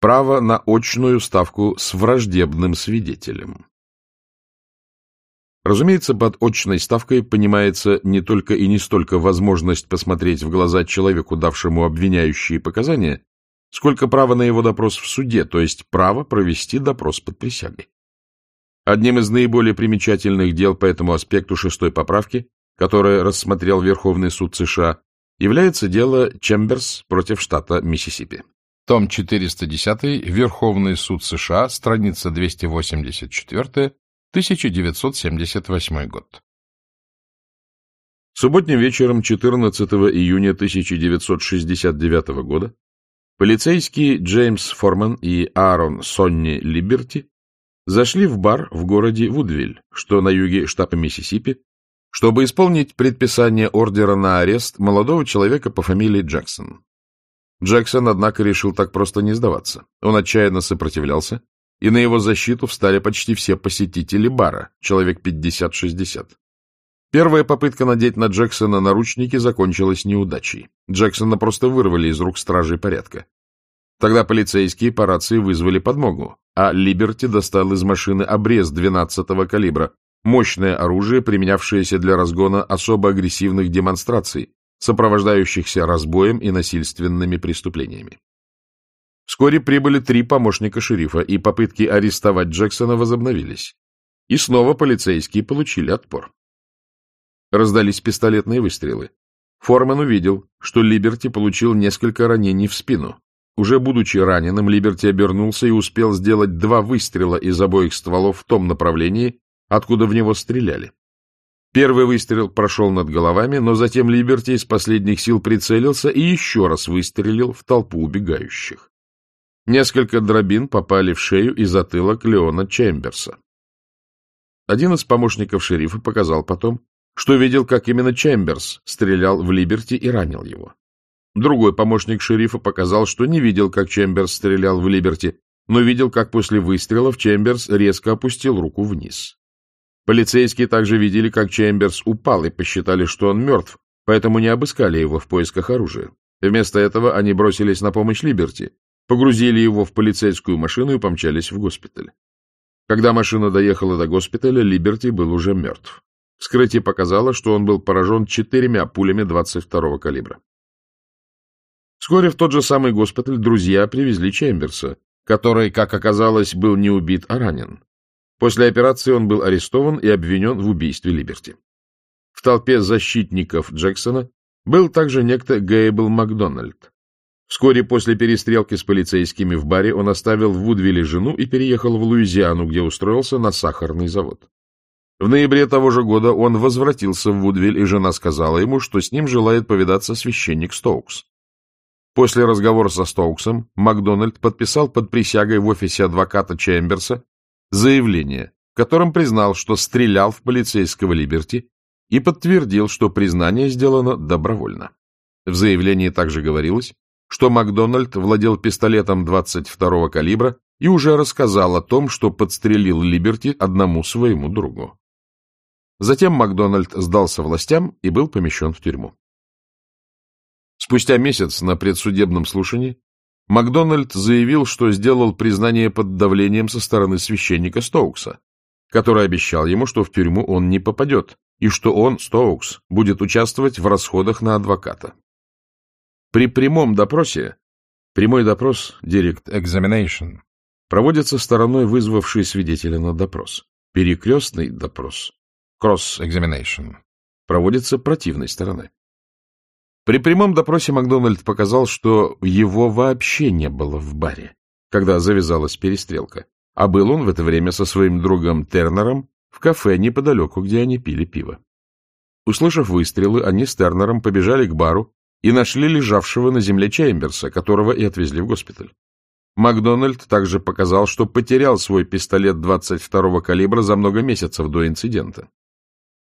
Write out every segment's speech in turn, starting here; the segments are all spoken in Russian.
право на очную ставку с враждебным свидетелем. Разумеется, под очной ставкой понимается не только и не столько возможность посмотреть в глаза человеку, давшему обвиняющие показания, сколько право на его допрос в суде, то есть право провести допрос под присягой. Одним из наиболее примечательных дел по этому аспекту шестой поправки, которое рассмотрел Верховный суд США, является дело Чемберс против штата Миссисипи. Том 410, Верховный суд США, страница 284, 1978 год. Субботним вечером 14 июня 1969 года полицейские Джеймс Форман и Аарон Сонни Либерти зашли в бар в городе Вудвиль, что на юге штата Миссисипи, чтобы исполнить предписание ордера на арест молодого человека по фамилии Джексон. Джексон, однако, решил так просто не сдаваться. Он отчаянно сопротивлялся, и на его защиту встали почти все посетители бара, человек 50-60. Первая попытка надеть на Джексона наручники закончилась неудачей. Джексона просто вырвали из рук стражей порядка. Тогда полицейские по рации вызвали подмогу, а Либерти достал из машины обрез 12-го калибра, мощное оружие, применявшееся для разгона особо агрессивных демонстраций, сопровождающихся разбоем и насильственными преступлениями. Вскоре прибыли три помощника шерифа, и попытки арестовать Джексона возобновились. И снова полицейские получили отпор. Раздались пистолетные выстрелы. Форман увидел, что Либерти получил несколько ранений в спину. Уже будучи раненым, Либерти обернулся и успел сделать два выстрела из обоих стволов в том направлении, откуда в него стреляли. Первый выстрел прошел над головами, но затем Либерти из последних сил прицелился и еще раз выстрелил в толпу убегающих. Несколько дробин попали в шею и затылок Леона Чемберса. Один из помощников шерифа показал потом, что видел, как именно Чемберс стрелял в Либерти и ранил его. Другой помощник шерифа показал, что не видел, как Чемберс стрелял в Либерти, но видел, как после выстрелов Чемберс резко опустил руку вниз. Полицейские также видели, как Чемберс упал и посчитали, что он мертв, поэтому не обыскали его в поисках оружия. Вместо этого они бросились на помощь Либерти, погрузили его в полицейскую машину и помчались в госпиталь. Когда машина доехала до госпиталя, Либерти был уже мертв. Вскрытие показало, что он был поражен четырьмя пулями 22-го калибра. Вскоре в тот же самый госпиталь друзья привезли Чемберса, который, как оказалось, был не убит, а ранен. После операции он был арестован и обвинен в убийстве Либерти. В толпе защитников Джексона был также некто Гейбл Макдональд. Вскоре после перестрелки с полицейскими в баре он оставил в Вудвилле жену и переехал в Луизиану, где устроился на сахарный завод. В ноябре того же года он возвратился в Вудвиль, и жена сказала ему, что с ним желает повидаться священник Стоукс. После разговора со Стоуксом Макдональд подписал под присягой в офисе адвоката Чемберса заявление, в котором признал, что стрелял в полицейского Либерти и подтвердил, что признание сделано добровольно. В заявлении также говорилось, что Макдональд владел пистолетом 22-го калибра и уже рассказал о том, что подстрелил Либерти одному своему другу. Затем Макдональд сдался властям и был помещен в тюрьму. Спустя месяц на предсудебном слушании Макдональд заявил, что сделал признание под давлением со стороны священника Стоукса, который обещал ему, что в тюрьму он не попадет, и что он, Стоукс, будет участвовать в расходах на адвоката. При прямом допросе, прямой допрос, direct examination, проводится стороной, вызвавшей свидетеля на допрос. Перекрестный допрос, cross examination, проводится противной стороной. При прямом допросе Макдональд показал, что его вообще не было в баре, когда завязалась перестрелка, а был он в это время со своим другом Тернером в кафе неподалеку, где они пили пиво. Услышав выстрелы, они с Тернером побежали к бару и нашли лежавшего на земле Чемберса, которого и отвезли в госпиталь. Макдональд также показал, что потерял свой пистолет 22-го калибра за много месяцев до инцидента.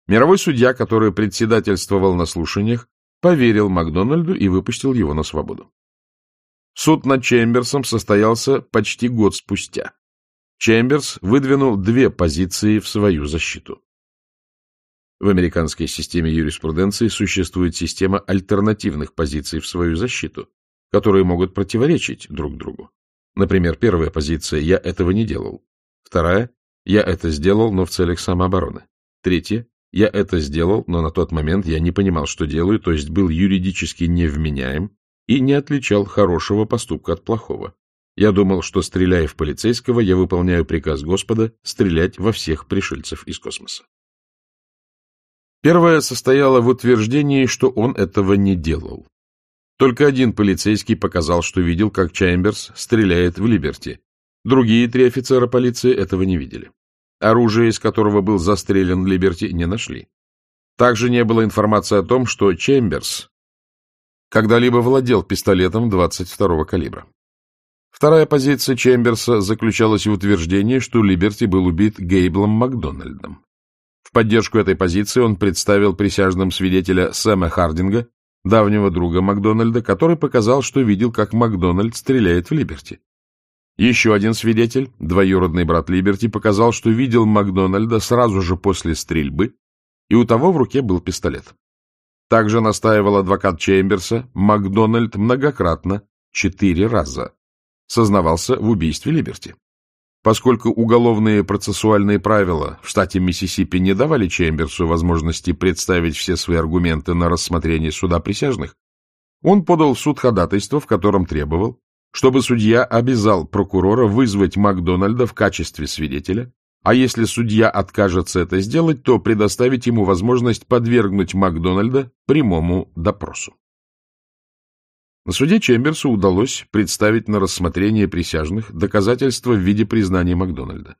Мировой судья, который председательствовал на слушаниях, поверил Макдональду и выпустил его на свободу. Суд над Чемберсом состоялся почти год спустя. Чемберс выдвинул две позиции в свою защиту. В американской системе юриспруденции существует система альтернативных позиций в свою защиту, которые могут противоречить друг другу. Например, первая позиция «я этого не делал». Вторая «я это сделал, но в целях самообороны». Третья «я это сделал, но на тот момент я не понимал, что делаю, то есть был юридически невменяем и не отличал хорошего поступка от плохого. Я думал, что, стреляя в полицейского, я выполняю приказ Господа стрелять во всех пришельцев из космоса. Первое состояло в утверждении, что он этого не делал. Только один полицейский показал, что видел, как Чемберс стреляет в Либерти. Другие три офицера полиции этого не видели. Оружие, из которого был застрелен Либерти, не нашли. Также не было информации о том, что Чемберс когда-либо владел пистолетом 22-го калибра. Вторая позиция Чемберса заключалась в утверждении, что Либерти был убит Гейблом Макдональдом. В поддержку этой позиции он представил присяжным свидетеля Сэма Хардинга, давнего друга Макдональда, который показал, что видел, как Макдональд стреляет в Либерти. Еще один свидетель, двоюродный брат Либерти, показал, что видел Макдональда сразу же после стрельбы, и у того в руке был пистолет. Также настаивал адвокат Чемберса, Макдональд многократно, четыре раза, сознавался в убийстве Либерти. Поскольку уголовные процессуальные правила в штате Миссисипи не давали Чемберсу возможности представить все свои аргументы на рассмотрение суда присяжных, он подал в суд ходатайство, в котором требовал, чтобы судья обязал прокурора вызвать Макдональда в качестве свидетеля, а если судья откажется это сделать, то предоставить ему возможность подвергнуть Макдональда прямому допросу. На суде Чемберсу удалось представить на рассмотрение присяжных доказательства в виде признания Макдональда.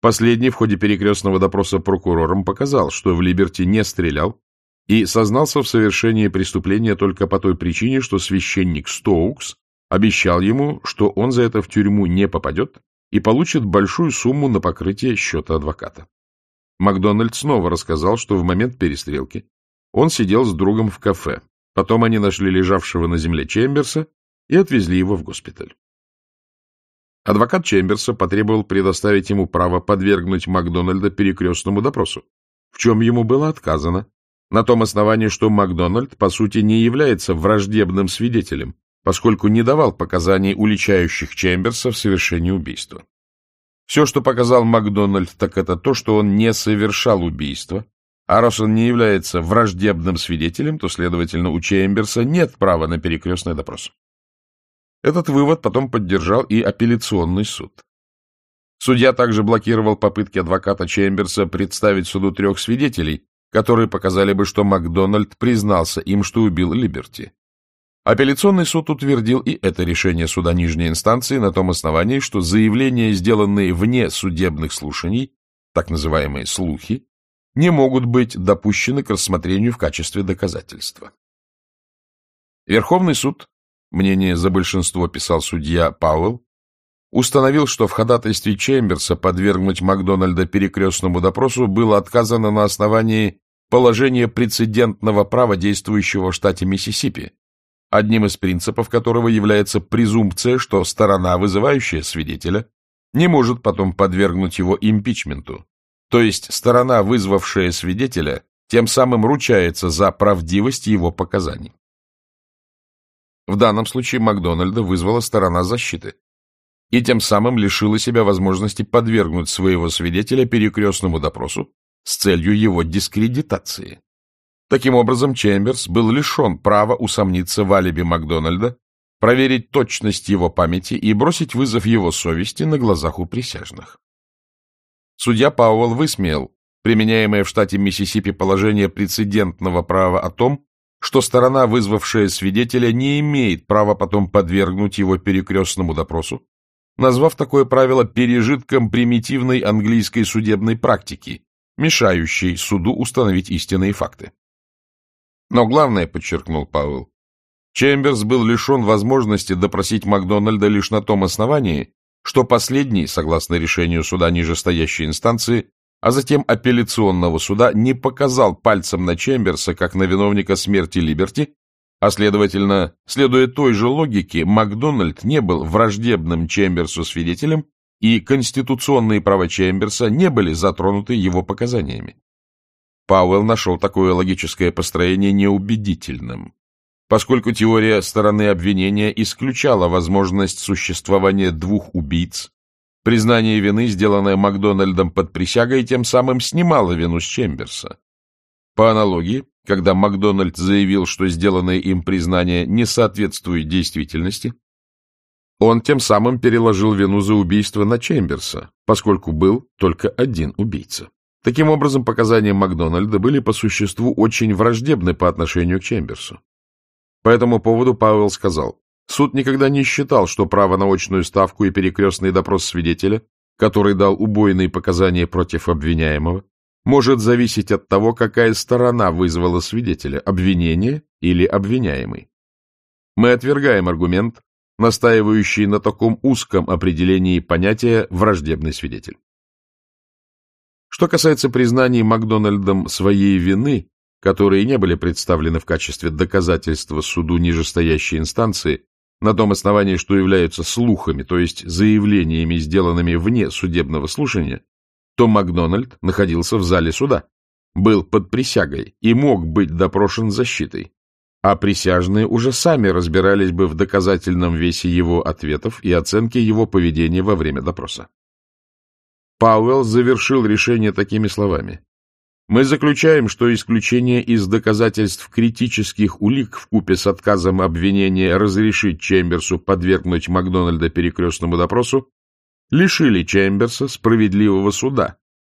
Последний в ходе перекрестного допроса прокурором показал, что в Либерти не стрелял и сознался в совершении преступления только по той причине, что священник Стоукс обещал ему, что он за это в тюрьму не попадет и получит большую сумму на покрытие счета адвоката. Макдональд снова рассказал, что в момент перестрелки он сидел с другом в кафе, Потом они нашли лежавшего на земле Чемберса и отвезли его в госпиталь. Адвокат Чемберса потребовал предоставить ему право подвергнуть Макдональда перекрестному допросу, в чем ему было отказано, на том основании, что Макдональд, по сути, не является враждебным свидетелем, поскольку не давал показаний уличающих Чемберса в совершении убийства. Все, что показал Макдональд, так это то, что он не совершал убийство, а раз он не является враждебным свидетелем, то, следовательно, у Чемберса нет права на перекрестный допрос. Этот вывод потом поддержал и апелляционный суд. Судья также блокировал попытки адвоката Чемберса представить суду трех свидетелей, которые показали бы, что Макдональд признался им, что убил Либерти. Апелляционный суд утвердил и это решение суда нижней инстанции на том основании, что заявления, сделанные вне судебных слушаний, так называемые слухи, не могут быть допущены к рассмотрению в качестве доказательства. Верховный суд, мнение за большинство писал судья Пауэлл, установил, что в ходатайстве Чемберса подвергнуть Макдональда перекрестному допросу было отказано на основании положения прецедентного права, действующего в штате Миссисипи, одним из принципов которого является презумпция, что сторона, вызывающая свидетеля, не может потом подвергнуть его импичменту, то есть сторона, вызвавшая свидетеля, тем самым ручается за правдивость его показаний. В данном случае Макдональда вызвала сторона защиты и тем самым лишила себя возможности подвергнуть своего свидетеля перекрестному допросу с целью его дискредитации. Таким образом, Чемберс был лишен права усомниться в алиби Макдональда, проверить точность его памяти и бросить вызов его совести на глазах у присяжных. Судья Пауэлл высмеял применяемое в штате Миссисипи положение прецедентного права о том, что сторона, вызвавшая свидетеля, не имеет права потом подвергнуть его перекрестному допросу, назвав такое правило пережитком примитивной английской судебной практики, мешающей суду установить истинные факты. Но главное, подчеркнул Пауэлл, Чемберс был лишен возможности допросить Макдональда лишь на том основании, что последний, согласно решению суда нижестоящей инстанции, а затем апелляционного суда, не показал пальцем на Чемберса как на виновника смерти Либерти, а, следовательно, следуя той же логике, Макдональд не был враждебным Чемберсу свидетелем, и конституционные права Чемберса не были затронуты его показаниями. Пауэлл нашел такое логическое построение неубедительным. поскольку теория стороны обвинения исключала возможность существования двух убийц, признание вины, сделанное Макдональдом под присягой, тем самым снимало вину с Чемберса. По аналогии, когда Макдональд заявил, что сделанное им признание не соответствует действительности, он тем самым переложил вину за убийство на Чемберса, поскольку был только один убийца. Таким образом, показания Макдональда были по существу очень враждебны по отношению к Чемберсу. По этому поводу Пауэлл сказал, суд никогда не считал, что право на очную ставку и перекрестный допрос свидетеля, который дал убойные показания против обвиняемого, может зависеть от того, какая сторона вызвала свидетеля, обвинение или обвиняемый. Мы отвергаем аргумент, настаивающий на таком узком определении понятия «враждебный свидетель». Что касается признаний Макдональдом своей вины, которые не были представлены в качестве доказательства суду нижестоящей инстанции, на том основании, что являются слухами, то есть заявлениями, сделанными вне судебного слушания, то Макдональд находился в зале суда, был под присягой и мог быть допрошен защитой, а присяжные уже сами разбирались бы в доказательном весе его ответов и оценке его поведения во время допроса. Пауэлл завершил решение такими словами. Мы заключаем, что исключение из доказательств критических улик в купе с отказом обвинения разрешить Чемберсу подвергнуть Макдональда перекрестному допросу лишили Чемберса справедливого суда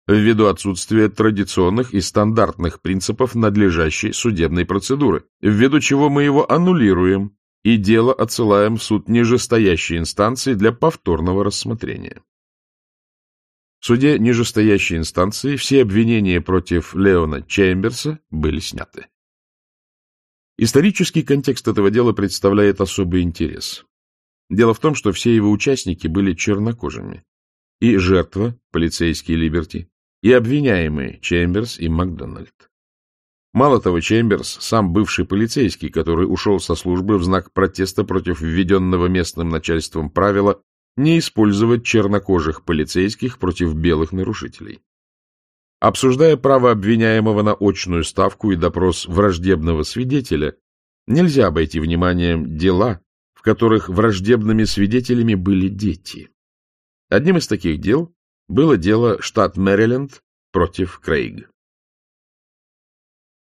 ввиду отсутствия традиционных и стандартных принципов надлежащей судебной процедуры, ввиду чего мы его аннулируем и дело отсылаем в суд нижестоящей инстанции для повторного рассмотрения. В суде нижестоящей инстанции все обвинения против Леона Чемберса были сняты. Исторический контекст этого дела представляет особый интерес. Дело в том, что все его участники были чернокожими. И жертва, полицейский Либерти, и обвиняемые Чемберс и Макдональд. Мало того, Чемберс, сам бывший полицейский, который ушел со службы в знак протеста против введенного местным начальством правила не использовать чернокожих полицейских против белых нарушителей. Обсуждая право обвиняемого на очную ставку и допрос враждебного свидетеля, нельзя обойти вниманием дела, в которых враждебными свидетелями были дети. Одним из таких дел было дело штат Мэриленд против Крейг.